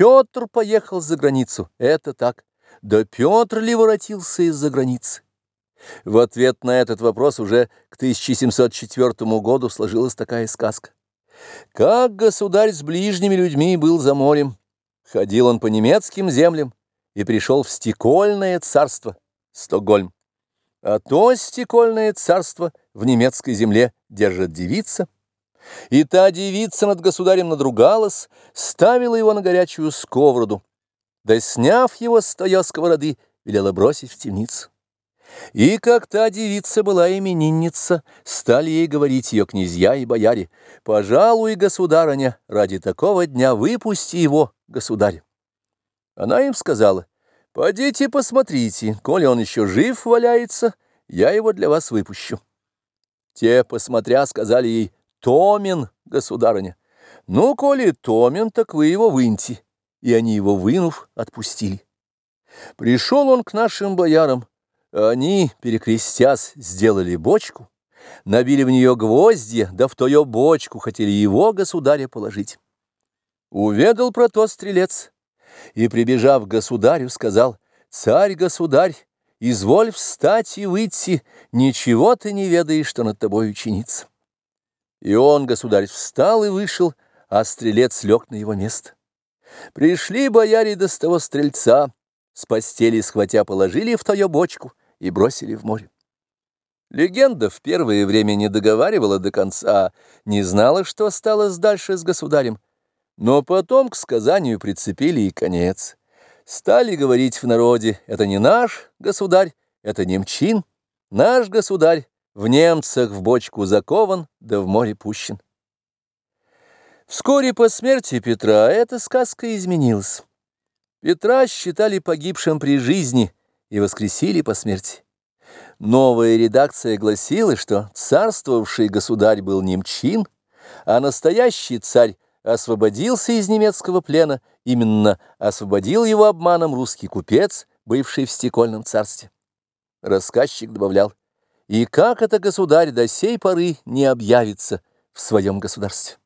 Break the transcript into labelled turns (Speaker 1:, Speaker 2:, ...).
Speaker 1: Петр поехал за границу, это так. Да Петр ли воротился из-за границы? В ответ на этот вопрос уже к 1704 году сложилась такая сказка. Как государь с ближними людьми был за морем, ходил он по немецким землям и пришел в стекольное царство, Стокгольм. А то стекольное царство в немецкой земле держит девица, и та девица над государем надругалась, ставила его на горячую сковороду, да, сняв его с той сковороды, велела бросить в темницу. И как та девица была именинница, стали ей говорить ее князья и бояре, «Пожалуй, государыня, ради такого дня выпусти его, государь». Она им сказала, «Подите посмотрите, коли он еще жив валяется, я его для вас выпущу». Те, посмотря, сказали ей, «Томен, государыня». «Ну, коли Томен, так вы его выньте». И они его, вынув, отпустили. Пришел он к нашим боярам, они, перекрестясь, сделали бочку, набили в нее гвозди, да в тою бочку хотели его, государя, положить. Уведал про то стрелец, и, прибежав к государю, сказал, «Царь-государь, изволь встать и выйти, ничего ты не ведаешь, что над тобой ученица». И он, государь, встал и вышел, а стрелец лег на его место. Пришли бояре до того стрельца, с постели схватя положили в тою бочку, и бросили в море. Легенда в первое время не договаривала до конца, не знала, что осталось дальше с государем, но потом к сказанию прицепили и конец. Стали говорить в народе, это не наш государь, это немчин, наш государь в немцах в бочку закован, да в море пущен. Вскоре по смерти Петра эта сказка изменилась. Петра считали погибшим при жизни – и воскресили по смерти. Новая редакция гласила, что царствовавший государь был немчин, а настоящий царь освободился из немецкого плена, именно освободил его обманом русский купец, бывший в стекольном царстве. Рассказчик добавлял, и как это государь до сей поры не объявится в своем государстве.